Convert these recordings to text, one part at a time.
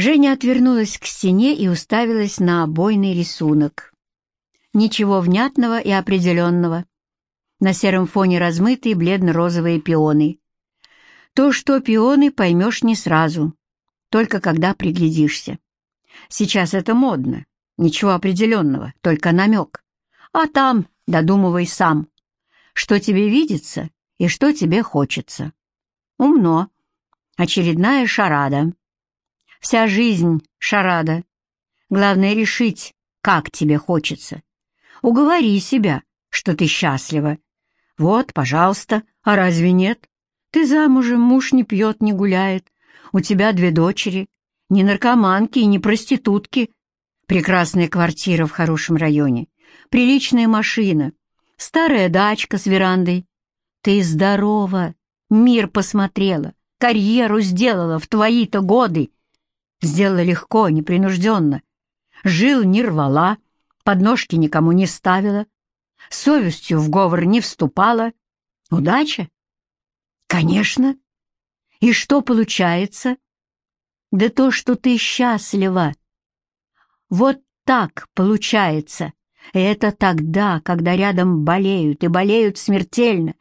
Женя отвернулась к стене и уставилась на обойный рисунок. Ничего внятного и определенного. На сером фоне размытые бледно-розовые пионы. То, что пионы, поймешь не сразу, только когда приглядишься. Сейчас это модно, ничего определенного, только намек. А там додумывай сам, что тебе видится и что тебе хочется. Умно. Очередная шарада. Вся жизнь — шарада. Главное решить, как тебе хочется. Уговори себя, что ты счастлива. Вот, пожалуйста, а разве нет? Ты замужем, муж не пьет, не гуляет. У тебя две дочери, не наркоманки и не проститутки. Прекрасная квартира в хорошем районе, приличная машина, старая дачка с верандой. Ты здорова, мир посмотрела, карьеру сделала в твои-то годы. Сделала легко, непринужденно. Жил не рвала, подножки никому не ставила, совестью в говор не вступала. Удача? Конечно. И что получается? Да то, что ты счастлива. Вот так получается. И это тогда, когда рядом болеют, и болеют смертельно,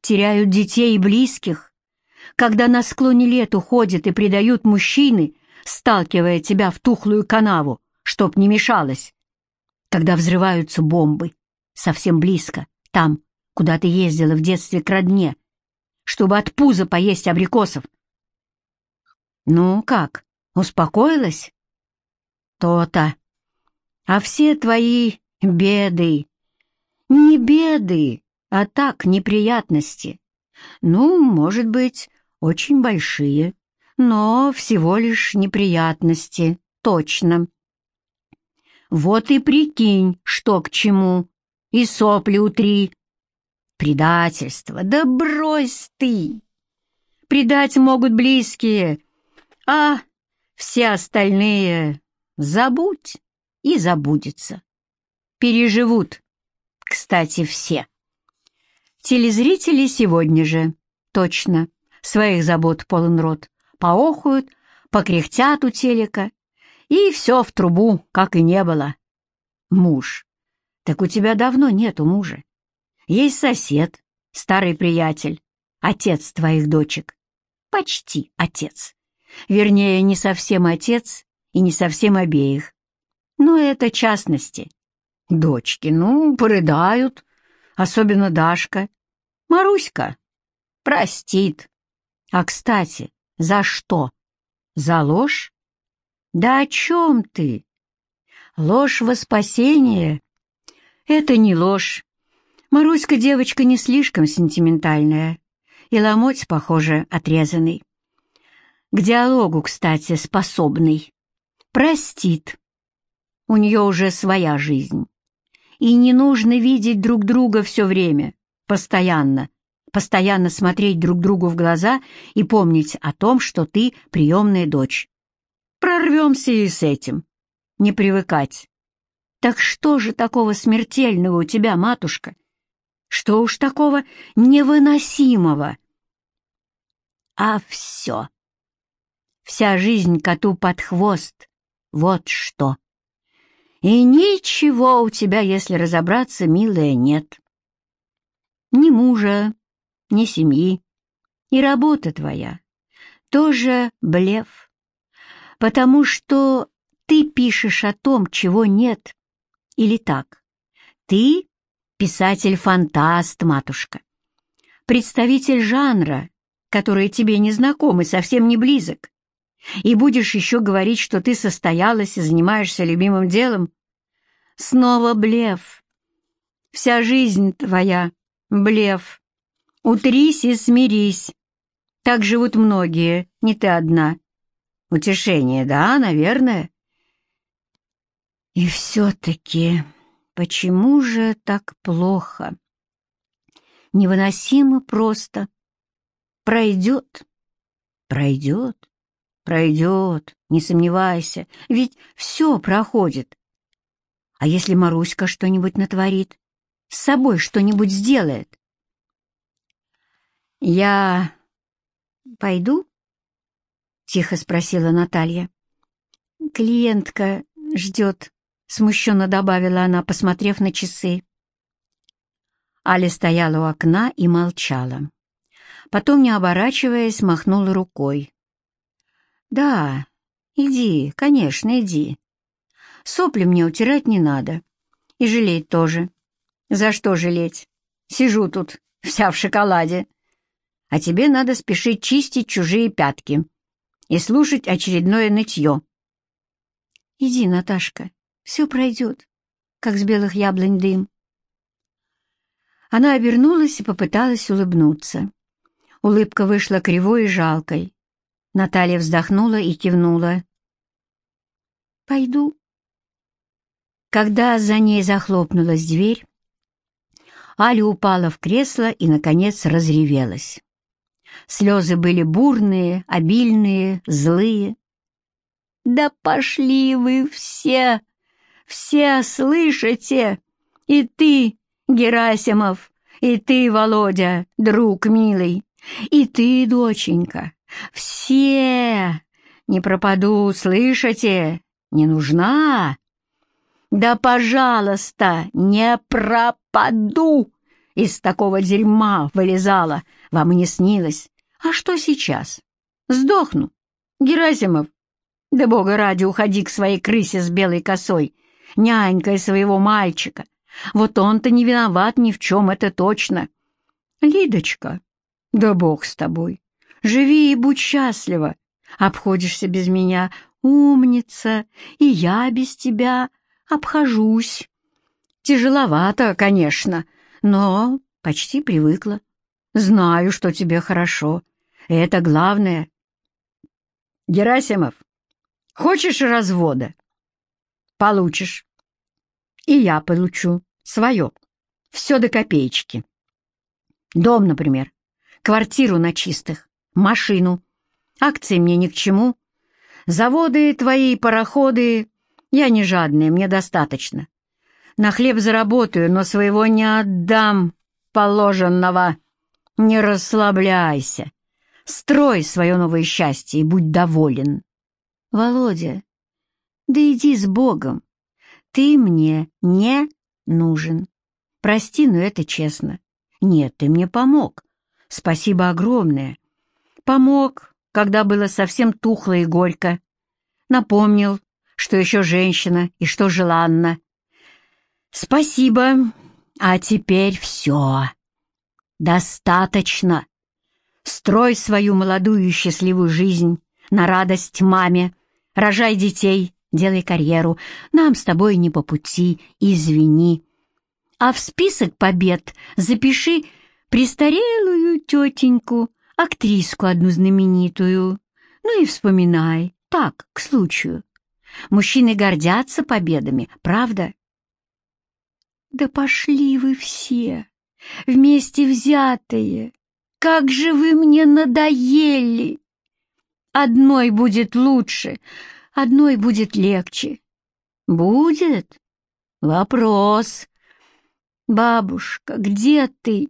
теряют детей и близких, когда на склоне лет уходят и предают мужчины, сталкивая тебя в тухлую канаву, чтоб не мешалось, когда взрываются бомбы, совсем близко, там, куда ты ездила в детстве к родне, чтобы от пуза поесть абрикосов. Ну как, успокоилась? То-то. А все твои беды, не беды, а так неприятности, ну, может быть, очень большие, но всего лишь неприятности, точно. Вот и прикинь, что к чему, и сопли утри. Предательство, да брось ты! Предать могут близкие, а все остальные забудь и забудется. Переживут, кстати, все. Телезрители сегодня же, точно, своих забот полон рот, поохуют, покряхтят у телека, и все в трубу, как и не было. Муж. Так у тебя давно нету мужа. Есть сосед, старый приятель, отец твоих дочек. Почти отец. Вернее, не совсем отец и не совсем обеих. Но это частности. Дочки, ну, порыдают, особенно Дашка. Маруська простит. А, кстати, за что? За ложь? Да о чем ты? Ложь во спасение — это не ложь. Маруська девочка не слишком сентиментальная, и ломоть, похоже, отрезанный. К диалогу, кстати, способный. Простит. У нее уже своя жизнь и не нужно видеть друг друга все время, постоянно, постоянно смотреть друг другу в глаза и помнить о том, что ты приемная дочь. Прорвемся и с этим. Не привыкать. Так что же такого смертельного у тебя, матушка? Что уж такого невыносимого? А все. Вся жизнь коту под хвост. Вот что. И ничего у тебя, если разобраться, милая, нет. Ни мужа, ни семьи. И работа твоя тоже блеф. Потому что ты пишешь о том, чего нет. Или так. Ты писатель-фантаст, матушка. Представитель жанра, который тебе не знаком и совсем не близок. И будешь еще говорить, что ты состоялась и занимаешься любимым делом? Снова блеф. Вся жизнь твоя — блеф. Утрись и смирись. Так живут многие, не ты одна. Утешение, да, наверное? И все-таки, почему же так плохо? Невыносимо просто. Пройдет, пройдет. Пройдет, не сомневайся, ведь все проходит. А если Маруська что-нибудь натворит? С собой что-нибудь сделает? «Я пойду?» — тихо спросила Наталья. клиентка ждет», — смущенно добавила она, посмотрев на часы. Аля стояла у окна и молчала. Потом, не оборачиваясь, махнула рукой. «Да, иди, конечно, иди. Сопли мне утирать не надо. И жалеть тоже. За что жалеть? Сижу тут, вся в шоколаде. А тебе надо спешить чистить чужие пятки и слушать очередное нытье. Иди, Наташка, все пройдет, как с белых яблонь дым. Она обернулась и попыталась улыбнуться. Улыбка вышла кривой и жалкой. Наталья вздохнула и кивнула. «Пойду». Когда за ней захлопнулась дверь, Аля упала в кресло и, наконец, разревелась. Слезы были бурные, обильные, злые. «Да пошли вы все! Все слышите! И ты, Герасимов, и ты, Володя, друг милый, и ты, доченька, все! Не пропаду, слышите? Не нужна? Да, пожалуйста, не пропаду! Из такого дерьма вылезала, вам и не снилось. А что сейчас? Сдохну. Герасимов, да бога ради, уходи к своей крысе с белой косой, нянькой своего мальчика. Вот он-то не виноват ни в чем, это точно. Лидочка, да бог с тобой. Живи и будь счастлива. Обходишься без меня, умница, и я без тебя обхожусь. Тяжеловато, конечно, но почти привыкла. Знаю, что тебе хорошо. Это главное. Герасимов, хочешь развода? Получишь. И я получу свое. Все до копеечки. Дом, например, квартиру на чистых, машину. Акции мне ни к чему. Заводы твои, пароходы, я не жадная, мне достаточно. На хлеб заработаю, но своего не отдам, положенного. Не расслабляйся. Строй свое новое счастье и будь доволен. Володя, да иди с Богом. Ты мне не нужен. Прости, но это честно. Нет, ты мне помог. Спасибо огромное. Помог, когда было совсем тухло и горько. Напомнил, что еще женщина и что желанна. Спасибо, а теперь все. Достаточно. Строй свою молодую и счастливую жизнь на радость маме, рожай детей, делай карьеру. Нам с тобой не по пути, извини. А в список побед запиши престарелую тетеньку, актриску одну знаменитую. Ну и вспоминай, так, к случаю. Мужчины гордятся победами, правда? Да пошли вы все, вместе взятые. Как же вы мне надоели! Одной будет лучше, одной будет легче. Будет? Вопрос. Бабушка, где ты?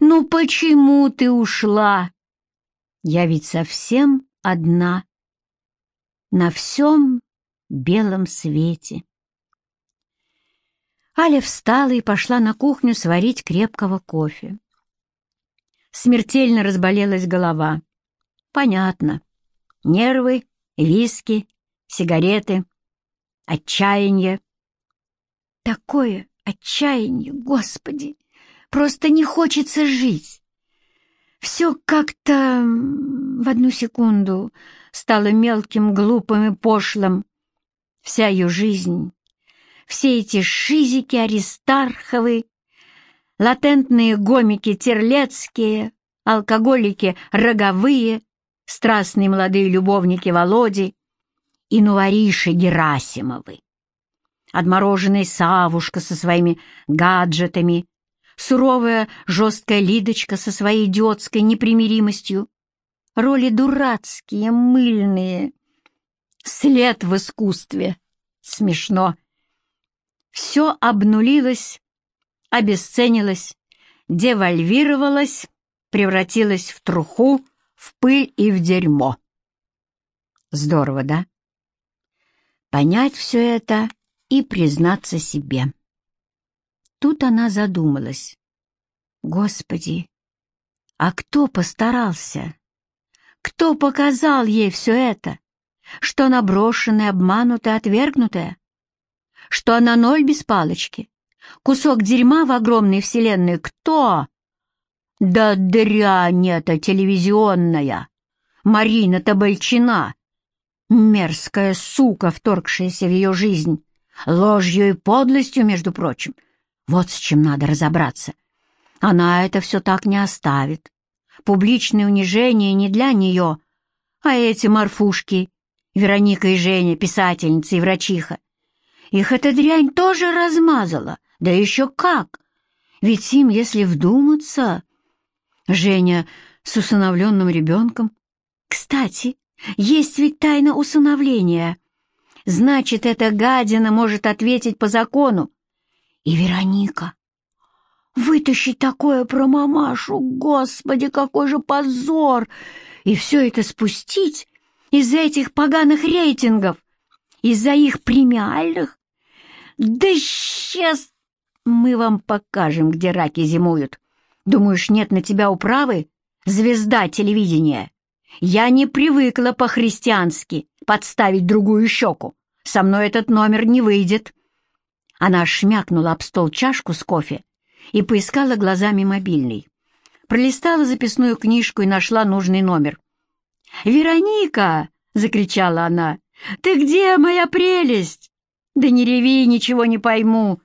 Ну почему ты ушла? Я ведь совсем одна. На всем белом свете. Аля встала и пошла на кухню сварить крепкого кофе. Смертельно разболелась голова. Понятно. Нервы, виски, сигареты, отчаяние. Такое отчаяние, Господи! Просто не хочется жить. Все как-то в одну секунду стало мелким, глупым и пошлым. Вся ее жизнь, все эти шизики Аристарховы, латентные гомики Терлецкие, алкоголики Роговые, страстные молодые любовники Володи и нуариши Герасимовы. Отмороженный Савушка со своими гаджетами, суровая жесткая Лидочка со своей идиотской непримиримостью, роли дурацкие, мыльные, след в искусстве. Смешно. Все обнулилось, обесценилось, девальвировалось, превратилось в труху, в пыль и в дерьмо. Здорово, да? понять все это и признаться себе. Тут она задумалась. Господи, а кто постарался? Кто показал ей все это? Что она брошенная, обманутая, отвергнутая? Что она ноль без палочки? Кусок дерьма в огромной вселенной? Кто? Да дрянь эта телевизионная! Марина Табальчина! Мерзкая сука, вторгшаяся в ее жизнь. Ложью и подлостью, между прочим. Вот с чем надо разобраться. Она это все так не оставит. Публичное унижение не для нее, а эти морфушки, Вероника и Женя, писательница и врачиха. Их эта дрянь тоже размазала, да еще как! Ведь им, если вдуматься... Женя с усыновленным ребенком. Кстати, есть ведь тайна усыновления. Значит, эта гадина может ответить по закону. И Вероника. Вытащить такое про мамашу, господи, какой же позор! И все это спустить из-за этих поганых рейтингов, из-за их премиальных? Да сейчас мы вам покажем, где раки зимуют. Думаешь, нет на тебя управы? Звезда телевидения. Я не привыкла по-христиански подставить другую щеку. Со мной этот номер не выйдет. Она шмякнула об стол чашку с кофе и поискала глазами мобильный. Пролистала записную книжку и нашла нужный номер. «Вероника!» — закричала она. «Ты где, моя прелесть?» «Да не реви, ничего не пойму!»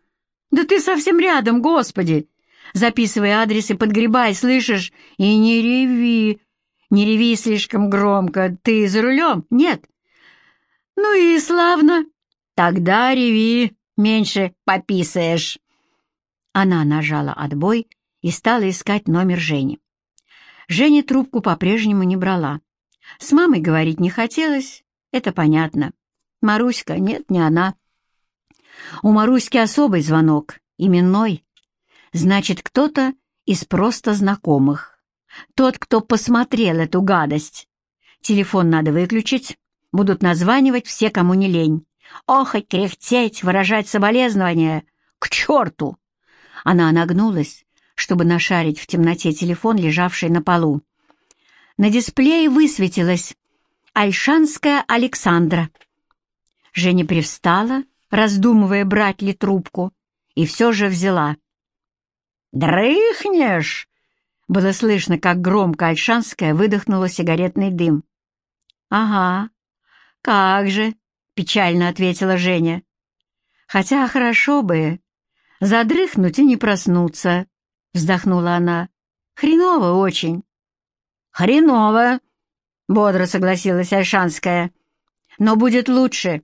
«Да ты совсем рядом, господи!» Записывай адрес и подгребай, слышишь? И не реви. Не реви слишком громко. Ты за рулем? Нет? Ну и славно. Тогда реви, меньше пописаешь. Она нажала отбой и стала искать номер Жени. Женя трубку по-прежнему не брала. С мамой говорить не хотелось, это понятно. Маруська, нет, не она. У Маруськи особый звонок, именной. Значит, кто-то из просто знакомых. Тот, кто посмотрел эту гадость. Телефон надо выключить. Будут названивать все, кому не лень. Охоть, кряхтеть, выражать соболезнования. К черту! Она нагнулась, чтобы нашарить в темноте телефон, лежавший на полу. На дисплее высветилась «Альшанская Александра». Женя привстала, раздумывая, брать ли трубку, и все же взяла. «Дрыхнешь!» Было слышно, как громко Альшанская выдохнула сигаретный дым. «Ага, как же!» — печально ответила Женя. «Хотя хорошо бы задрыхнуть и не проснуться», — вздохнула она. «Хреново очень». «Хреново!» — бодро согласилась Альшанская. «Но будет лучше.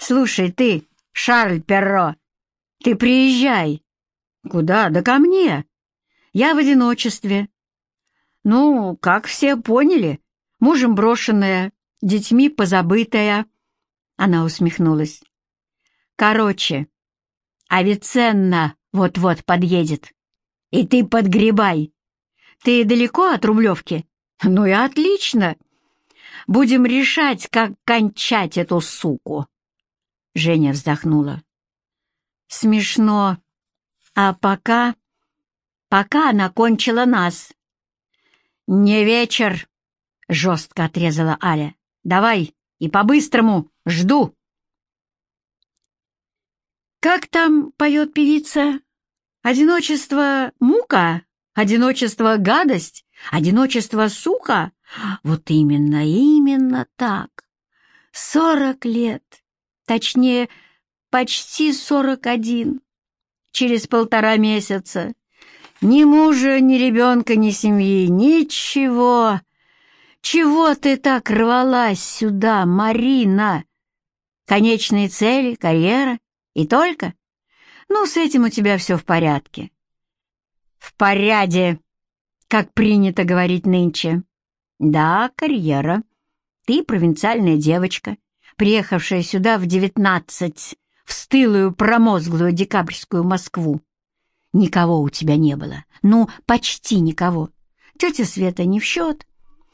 Слушай, ты, Шарль Перро, ты приезжай. «Куда? Да ко мне. Я в одиночестве. Ну, как все поняли, мужем брошенная, детьми позабытая». Она усмехнулась. «Короче, Авиценна вот-вот подъедет. И ты подгребай. Ты далеко от Рублевки? Ну и отлично. Будем решать, как кончать эту суку». Женя вздохнула. «Смешно. А пока... пока она кончила нас. «Не вечер!» — жестко отрезала Аля. «Давай, и по-быстрому, жду!» «Как там поет певица? Одиночество — мука? Одиночество — гадость? Одиночество — сука? Вот именно, именно так. Сорок лет, точнее, почти сорок один через полтора месяца. Ни мужа, ни ребенка, ни семьи, ничего. Чего ты так рвалась сюда, Марина? Конечные цели, карьера и только? Ну, с этим у тебя все в порядке. В порядке, как принято говорить нынче. Да, карьера. Ты провинциальная девочка, приехавшая сюда в девятнадцать в стылую промозглую декабрьскую Москву. Никого у тебя не было. Ну, почти никого. Тетя Света не в счет.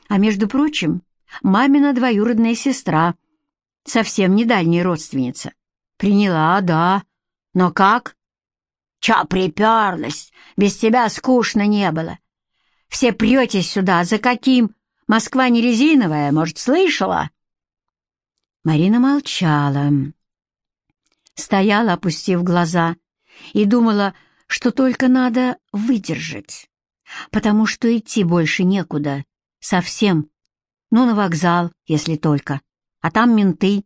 А между прочим, мамина двоюродная сестра. совсем не дальняя родственница. Приняла, да. Но как? Ча приперлась? Без тебя скучно не было. Все претесь сюда. За каким? Москва не резиновая, может, слышала?» Марина молчала. Стояла, опустив глаза, и думала, что только надо выдержать, потому что идти больше некуда, совсем. Ну, на вокзал, если только. А там менты.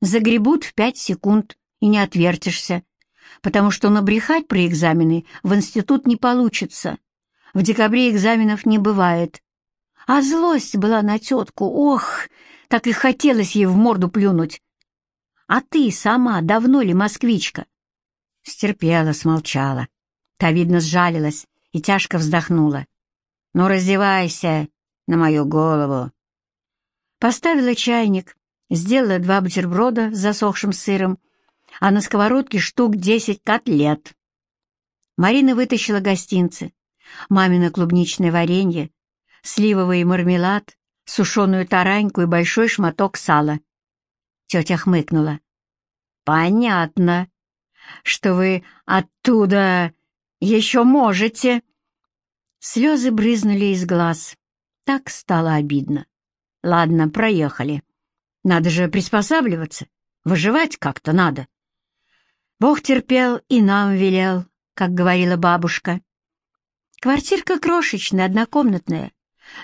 Загребут в пять секунд, и не отвертишься, потому что набрехать при экзамены в институт не получится. В декабре экзаменов не бывает. А злость была на тетку, ох, так и хотелось ей в морду плюнуть. А ты сама давно ли москвичка? Стерпела, смолчала. Та, видно, сжалилась и тяжко вздохнула. «Ну, раздевайся на мою голову!» Поставила чайник, сделала два бутерброда с засохшим сыром, а на сковородке штук десять котлет. Марина вытащила гостинцы, мамино клубничное варенье, сливовый мармелад, сушеную тараньку и большой шматок сала. Тетя хмыкнула. «Понятно, что вы оттуда еще можете». Слезы брызнули из глаз. Так стало обидно. «Ладно, проехали. Надо же приспосабливаться, выживать как-то надо». Бог терпел и нам велел, как говорила бабушка. Квартирка крошечная, однокомнатная.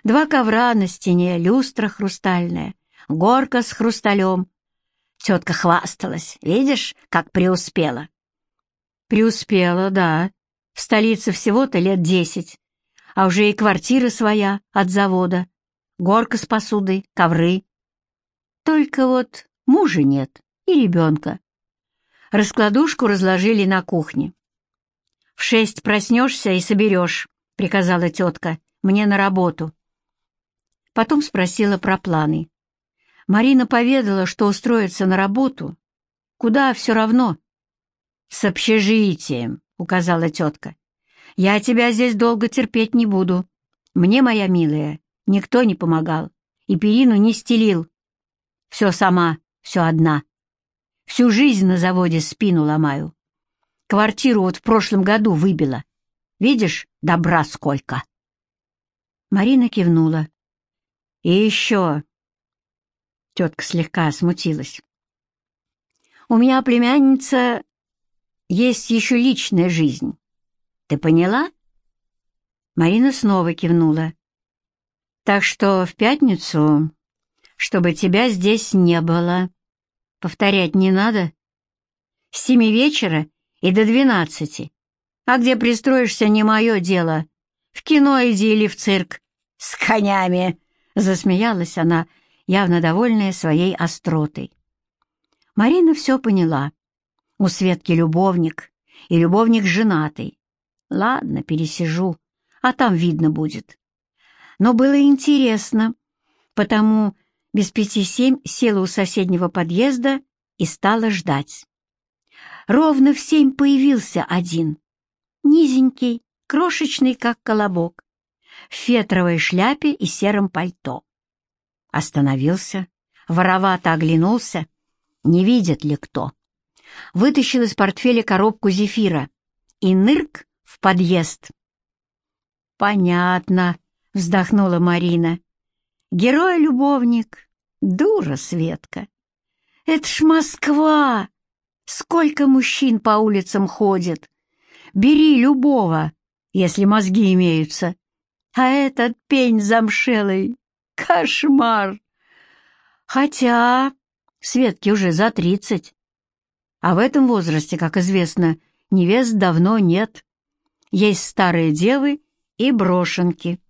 Два ковра на стене, люстра хрустальная, горка с хрусталем. Тетка хвасталась. Видишь, как преуспела? Преуспела, да. В столице всего-то лет десять. А уже и квартира своя от завода. Горка с посудой, ковры. Только вот мужа нет и ребенка. Раскладушку разложили на кухне. «В шесть проснешься и соберешь», — приказала тетка, — «мне на работу». Потом спросила про планы. Марина поведала, что устроится на работу. Куда все равно. «С общежитием», — указала тетка. «Я тебя здесь долго терпеть не буду. Мне, моя милая, никто не помогал и перину не стелил. Все сама, все одна». Всю жизнь на заводе спину ломаю. Квартиру вот в прошлом году выбила. Видишь, добра сколько!» Марина кивнула. «И еще...» Тетка слегка смутилась. «У меня племянница есть еще личная жизнь. Ты поняла?» Марина снова кивнула. «Так что в пятницу, чтобы тебя здесь не было». Повторять не надо? С семи вечера и до двенадцати. А где пристроишься, не мое дело. В кино иди или в цирк. С конями!» — засмеялась она, явно довольная своей остротой. Марина все поняла. У Светки любовник, и любовник женатый. Ладно, пересижу, а там видно будет. Но было интересно, потому без пяти семь села у соседнего подъезда и стала ждать. Ровно в семь появился один, низенький, крошечный, как колобок, в фетровой шляпе и сером пальто. Остановился, воровато оглянулся, не видит ли кто. Вытащил из портфеля коробку зефира и нырк в подъезд. «Понятно», — вздохнула Марина. Герой-любовник, дура Светка. Это ж Москва! Сколько мужчин по улицам ходит. Бери любого, если мозги имеются. А этот пень замшелый — кошмар. Хотя Светке уже за тридцать. А в этом возрасте, как известно, невест давно нет. Есть старые девы и брошенки.